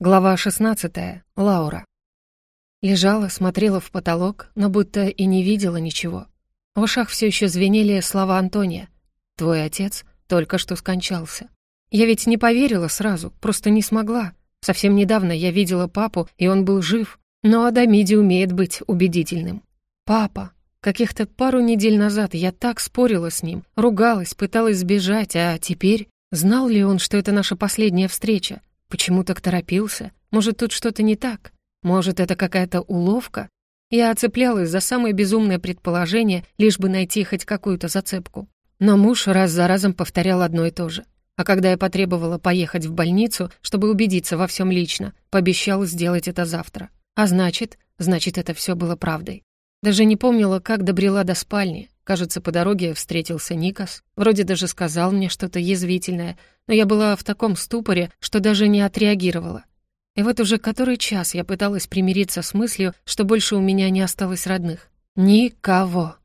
Глава 16. Лаура. Лежала, смотрела в потолок, но будто и не видела ничего. В ушах все еще звенели слова Антония. «Твой отец только что скончался». Я ведь не поверила сразу, просто не смогла. Совсем недавно я видела папу, и он был жив. Но Адамиди умеет быть убедительным. «Папа!» Каких-то пару недель назад я так спорила с ним, ругалась, пыталась сбежать, а теперь... Знал ли он, что это наша последняя встреча? Почему так торопился? Может, тут что-то не так? Может, это какая-то уловка? Я оцеплялась за самые безумные предположения, лишь бы найти хоть какую-то зацепку. Но муж раз за разом повторял одно и то же. А когда я потребовала поехать в больницу, чтобы убедиться во всем лично, пообещал сделать это завтра. А значит, значит, это все было правдой. Даже не помнила, как добрела до спальни. Кажется, по дороге встретился Никас. Вроде даже сказал мне что-то язвительное, но я была в таком ступоре, что даже не отреагировала. И вот уже который час я пыталась примириться с мыслью, что больше у меня не осталось родных. Никого.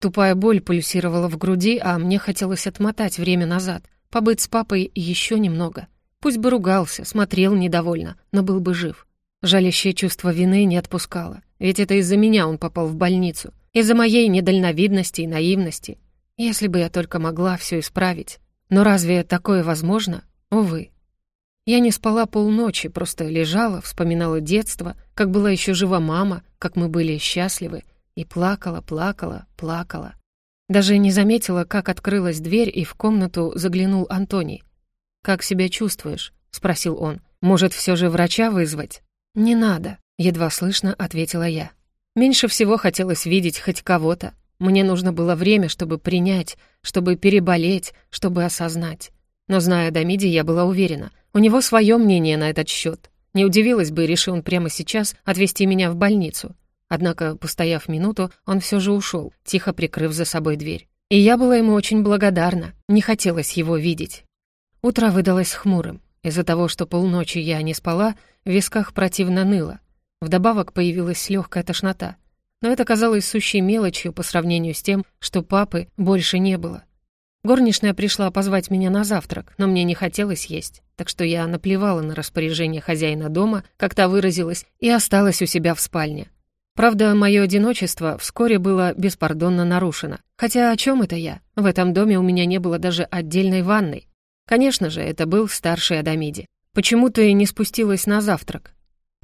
Тупая боль пульсировала в груди, а мне хотелось отмотать время назад, побыть с папой еще немного. Пусть бы ругался, смотрел недовольно, но был бы жив. Жалящее чувство вины не отпускало, ведь это из-за меня он попал в больницу — из-за моей недальновидности и наивности. Если бы я только могла все исправить. Но разве такое возможно? Увы. Я не спала полночи, просто лежала, вспоминала детство, как была еще жива мама, как мы были счастливы, и плакала, плакала, плакала. Даже не заметила, как открылась дверь, и в комнату заглянул Антоний. «Как себя чувствуешь?» — спросил он. «Может, все же врача вызвать?» «Не надо», — едва слышно ответила я. Меньше всего хотелось видеть хоть кого-то. Мне нужно было время, чтобы принять, чтобы переболеть, чтобы осознать. Но, зная Дамиди, я была уверена, у него свое мнение на этот счет. Не удивилась бы, решил он прямо сейчас отвезти меня в больницу. Однако, постояв минуту, он все же ушел, тихо прикрыв за собой дверь. И я была ему очень благодарна, не хотелось его видеть. Утро выдалось хмурым. Из-за того, что полночи я не спала, в висках противно ныло. Вдобавок появилась легкая тошнота. Но это казалось сущей мелочью по сравнению с тем, что папы больше не было. Горничная пришла позвать меня на завтрак, но мне не хотелось есть, так что я наплевала на распоряжение хозяина дома, как та выразилась, и осталась у себя в спальне. Правда, мое одиночество вскоре было беспардонно нарушено. Хотя о чем это я? В этом доме у меня не было даже отдельной ванной. Конечно же, это был старший Адамиди. «Почему ты не спустилась на завтрак?»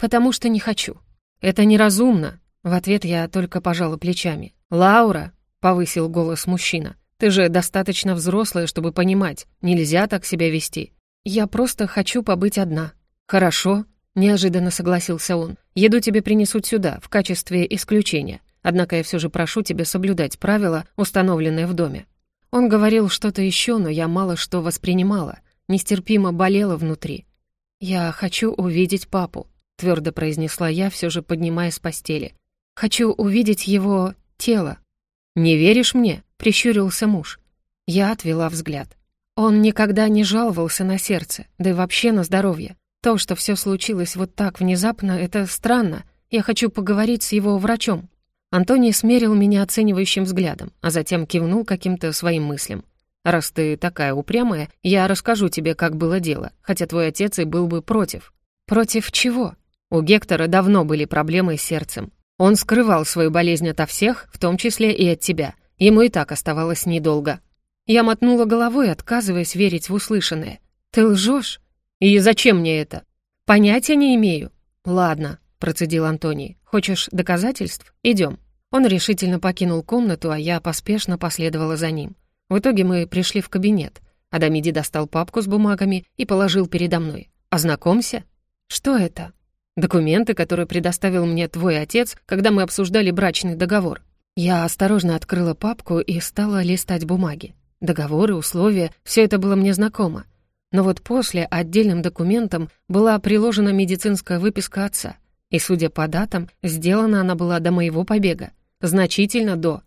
потому что не хочу. Это неразумно». В ответ я только пожала плечами. «Лаура», — повысил голос мужчина, «ты же достаточно взрослая, чтобы понимать, нельзя так себя вести. Я просто хочу побыть одна». «Хорошо», — неожиданно согласился он. «Еду тебе принесут сюда, в качестве исключения. Однако я все же прошу тебя соблюдать правила, установленные в доме». Он говорил что-то еще, но я мало что воспринимала. Нестерпимо болела внутри. «Я хочу увидеть папу», твердо произнесла я, все же поднимая с постели. «Хочу увидеть его тело». «Не веришь мне?» — прищурился муж. Я отвела взгляд. Он никогда не жаловался на сердце, да и вообще на здоровье. То, что все случилось вот так внезапно, это странно. Я хочу поговорить с его врачом. Антоний смерил меня оценивающим взглядом, а затем кивнул каким-то своим мыслям. «Раз ты такая упрямая, я расскажу тебе, как было дело, хотя твой отец и был бы против». «Против чего?» У Гектора давно были проблемы с сердцем. Он скрывал свою болезнь ото всех, в том числе и от тебя. Ему и так оставалось недолго. Я мотнула головой, отказываясь верить в услышанное. «Ты лжешь? «И зачем мне это?» «Понятия не имею». «Ладно», — процедил Антоний. «Хочешь доказательств? Идем». Он решительно покинул комнату, а я поспешно последовала за ним. В итоге мы пришли в кабинет. Адамиди достал папку с бумагами и положил передо мной. «Ознакомься». «Что это?» Документы, которые предоставил мне твой отец, когда мы обсуждали брачный договор. Я осторожно открыла папку и стала листать бумаги. Договоры, условия, все это было мне знакомо. Но вот после отдельным документом была приложена медицинская выписка отца. И, судя по датам, сделана она была до моего побега. Значительно до.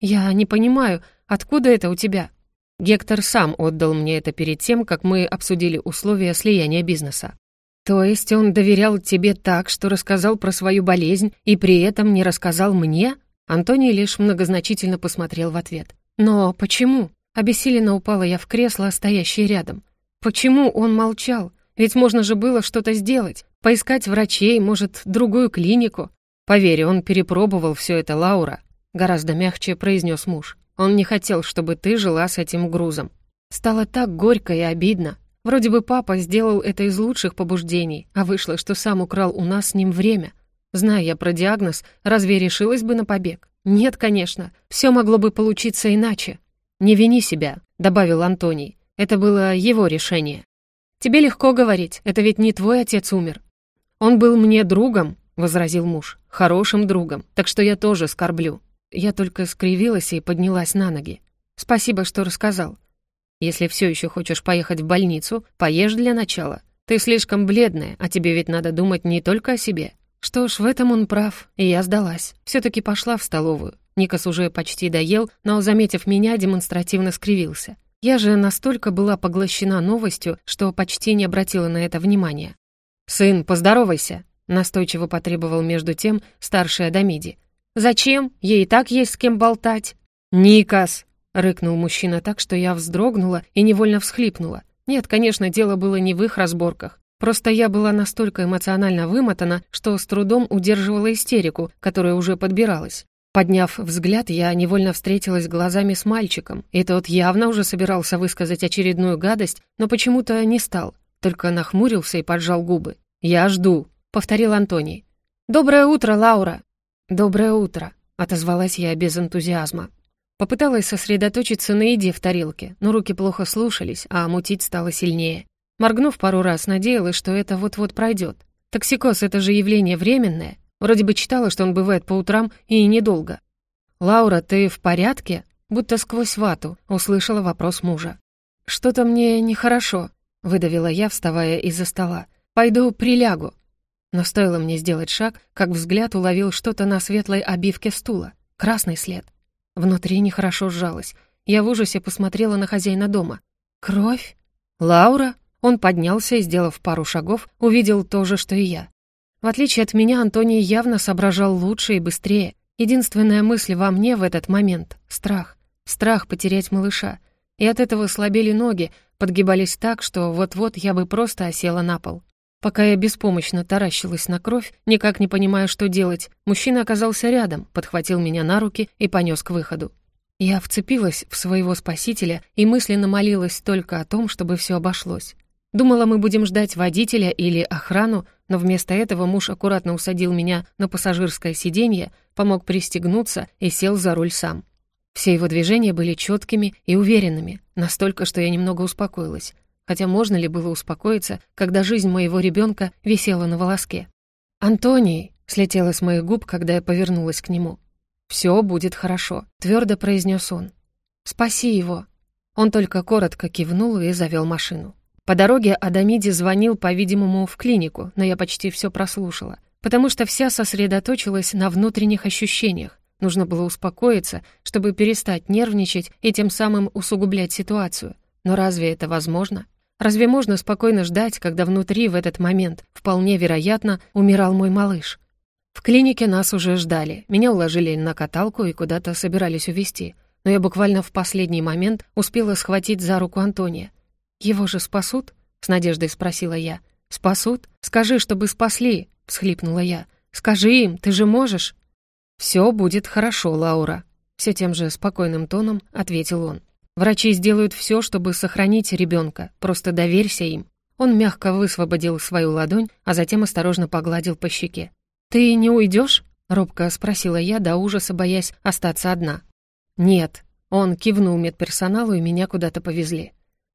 «Я не понимаю, откуда это у тебя?» Гектор сам отдал мне это перед тем, как мы обсудили условия слияния бизнеса. То есть он доверял тебе так, что рассказал про свою болезнь и при этом не рассказал мне? Антоний лишь многозначительно посмотрел в ответ. Но почему? Обессиленно упала я в кресло, стоящее рядом. Почему он молчал? Ведь можно же было что-то сделать. Поискать врачей, может, другую клинику. Поверь, он перепробовал все это, Лаура. Гораздо мягче произнес муж. Он не хотел, чтобы ты жила с этим грузом. Стало так горько и обидно. Вроде бы папа сделал это из лучших побуждений, а вышло, что сам украл у нас с ним время. Зная я про диагноз, разве решилась бы на побег? Нет, конечно. Все могло бы получиться иначе. Не вини себя, добавил Антоний. Это было его решение. Тебе легко говорить, это ведь не твой отец умер. Он был мне другом, возразил муж, хорошим другом, так что я тоже скорблю. Я только скривилась и поднялась на ноги. Спасибо, что рассказал. Если все еще хочешь поехать в больницу, поешь для начала. Ты слишком бледная, а тебе ведь надо думать не только о себе». Что ж, в этом он прав, и я сдалась. все таки пошла в столовую. Никас уже почти доел, но, заметив меня, демонстративно скривился. Я же настолько была поглощена новостью, что почти не обратила на это внимания. «Сын, поздоровайся!» — настойчиво потребовал между тем старший Адамиди. «Зачем? Ей и так есть с кем болтать!» «Никас!» — рыкнул мужчина так, что я вздрогнула и невольно всхлипнула. Нет, конечно, дело было не в их разборках. Просто я была настолько эмоционально вымотана, что с трудом удерживала истерику, которая уже подбиралась. Подняв взгляд, я невольно встретилась глазами с мальчиком, и тот явно уже собирался высказать очередную гадость, но почему-то не стал, только нахмурился и поджал губы. «Я жду», — повторил Антоний. «Доброе утро, Лаура!» «Доброе утро», — отозвалась я без энтузиазма. Попыталась сосредоточиться на еде в тарелке, но руки плохо слушались, а мутить стало сильнее. Моргнув пару раз, надеялась, что это вот-вот пройдет. Токсикоз — это же явление временное. Вроде бы читала, что он бывает по утрам и недолго. «Лаура, ты в порядке?» Будто сквозь вату услышала вопрос мужа. «Что-то мне нехорошо», — выдавила я, вставая из-за стола. «Пойду прилягу». Но стоило мне сделать шаг, как взгляд уловил что-то на светлой обивке стула. Красный след. Внутри нехорошо сжалось. Я в ужасе посмотрела на хозяина дома. «Кровь? Лаура?» Он поднялся и, сделав пару шагов, увидел то же, что и я. В отличие от меня, Антоний явно соображал лучше и быстрее. Единственная мысль во мне в этот момент — страх. Страх потерять малыша. И от этого слабели ноги, подгибались так, что вот-вот я бы просто осела на пол. Пока я беспомощно таращилась на кровь, никак не понимая, что делать, мужчина оказался рядом, подхватил меня на руки и понёс к выходу. Я вцепилась в своего спасителя и мысленно молилась только о том, чтобы всё обошлось. Думала, мы будем ждать водителя или охрану, но вместо этого муж аккуратно усадил меня на пассажирское сиденье, помог пристегнуться и сел за руль сам. Все его движения были четкими и уверенными, настолько, что я немного успокоилась хотя можно ли было успокоиться, когда жизнь моего ребенка висела на волоске. «Антоний!» — слетела с моих губ, когда я повернулась к нему. Всё будет хорошо», — твёрдо произнёс он. «Спаси его!» Он только коротко кивнул и завёл машину. По дороге Адамиди звонил, по-видимому, в клинику, но я почти всё прослушала, потому что вся сосредоточилась на внутренних ощущениях. Нужно было успокоиться, чтобы перестать нервничать и тем самым усугублять ситуацию. Но разве это возможно? Разве можно спокойно ждать, когда внутри в этот момент, вполне вероятно, умирал мой малыш? В клинике нас уже ждали. Меня уложили на каталку и куда-то собирались увезти. Но я буквально в последний момент успела схватить за руку Антония. «Его же спасут?» — с надеждой спросила я. «Спасут? Скажи, чтобы спасли!» — всхлипнула я. «Скажи им, ты же можешь!» «Все будет хорошо, Лаура!» — все тем же спокойным тоном ответил он. Врачи сделают все, чтобы сохранить ребенка, просто доверься им. Он мягко высвободил свою ладонь, а затем осторожно погладил по щеке. «Ты не уйдешь?» — робко спросила я, до ужаса боясь остаться одна. «Нет». Он кивнул медперсоналу, и меня куда-то повезли.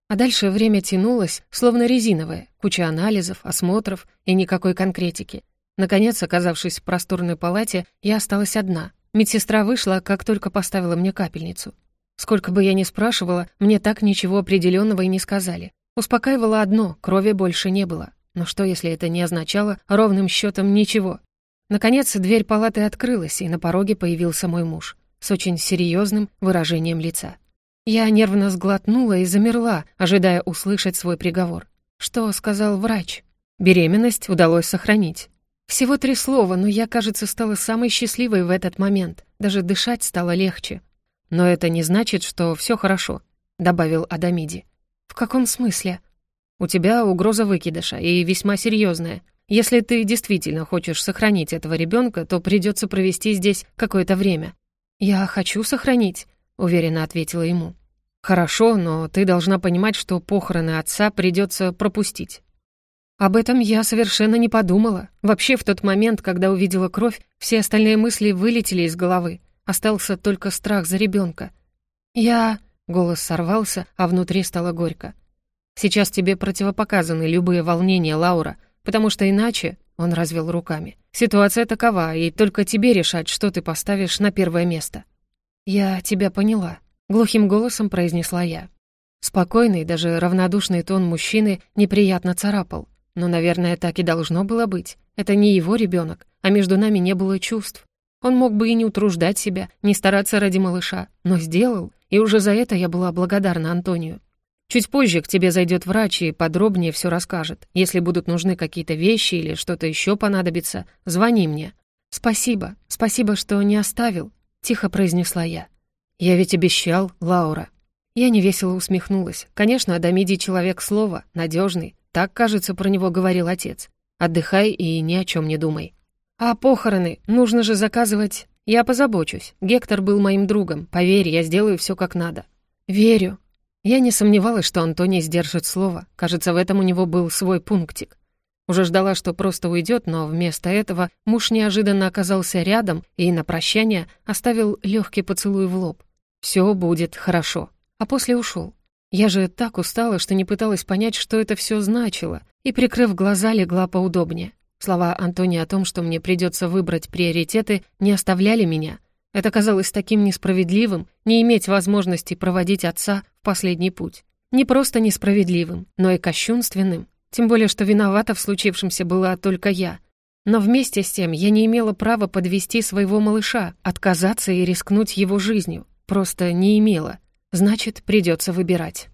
А дальше время тянулось, словно резиновое, куча анализов, осмотров и никакой конкретики. Наконец, оказавшись в просторной палате, я осталась одна. Медсестра вышла, как только поставила мне капельницу. Сколько бы я ни спрашивала, мне так ничего определенного и не сказали. Успокаивало одно, крови больше не было. Но что, если это не означало ровным счетом ничего? Наконец, дверь палаты открылась, и на пороге появился мой муж с очень серьезным выражением лица. Я нервно сглотнула и замерла, ожидая услышать свой приговор. Что сказал врач? Беременность удалось сохранить. Всего три слова, но я, кажется, стала самой счастливой в этот момент. Даже дышать стало легче. «Но это не значит, что все хорошо», — добавил Адамиди. «В каком смысле?» «У тебя угроза выкидыша, и весьма серьезная. Если ты действительно хочешь сохранить этого ребенка, то придется провести здесь какое-то время». «Я хочу сохранить», — уверенно ответила ему. «Хорошо, но ты должна понимать, что похороны отца придется пропустить». Об этом я совершенно не подумала. Вообще, в тот момент, когда увидела кровь, все остальные мысли вылетели из головы. Остался только страх за ребенка. «Я...» — голос сорвался, а внутри стало горько. «Сейчас тебе противопоказаны любые волнения, Лаура, потому что иначе...» — он развел руками. «Ситуация такова, и только тебе решать, что ты поставишь на первое место». «Я тебя поняла», — глухим голосом произнесла я. Спокойный, даже равнодушный тон мужчины неприятно царапал. Но, наверное, так и должно было быть. Это не его ребенок, а между нами не было чувств. Он мог бы и не утруждать себя, не стараться ради малыша, но сделал, и уже за это я была благодарна Антонию. Чуть позже к тебе зайдет врач и подробнее все расскажет. Если будут нужны какие-то вещи или что-то еще понадобится, звони мне». «Спасибо, спасибо, что не оставил», — тихо произнесла я. «Я ведь обещал, Лаура». Я невесело усмехнулась. Конечно, Адамиди человек слова, надежный. Так, кажется, про него говорил отец. «Отдыхай и ни о чем не думай». «А похороны, нужно же заказывать. Я позабочусь. Гектор был моим другом. Поверь, я сделаю все как надо». «Верю». Я не сомневалась, что Антоний сдержит слово. Кажется, в этом у него был свой пунктик. Уже ждала, что просто уйдет, но вместо этого муж неожиданно оказался рядом и на прощание оставил легкий поцелуй в лоб. «Все будет хорошо». А после ушел. Я же так устала, что не пыталась понять, что это все значило, и, прикрыв глаза, легла поудобнее. Слова Антония о том, что мне придется выбрать приоритеты, не оставляли меня. Это казалось таким несправедливым не иметь возможности проводить отца в последний путь. Не просто несправедливым, но и кощунственным. Тем более, что виновата в случившемся была только я. Но вместе с тем я не имела права подвести своего малыша, отказаться и рискнуть его жизнью. Просто не имела. Значит, придется выбирать.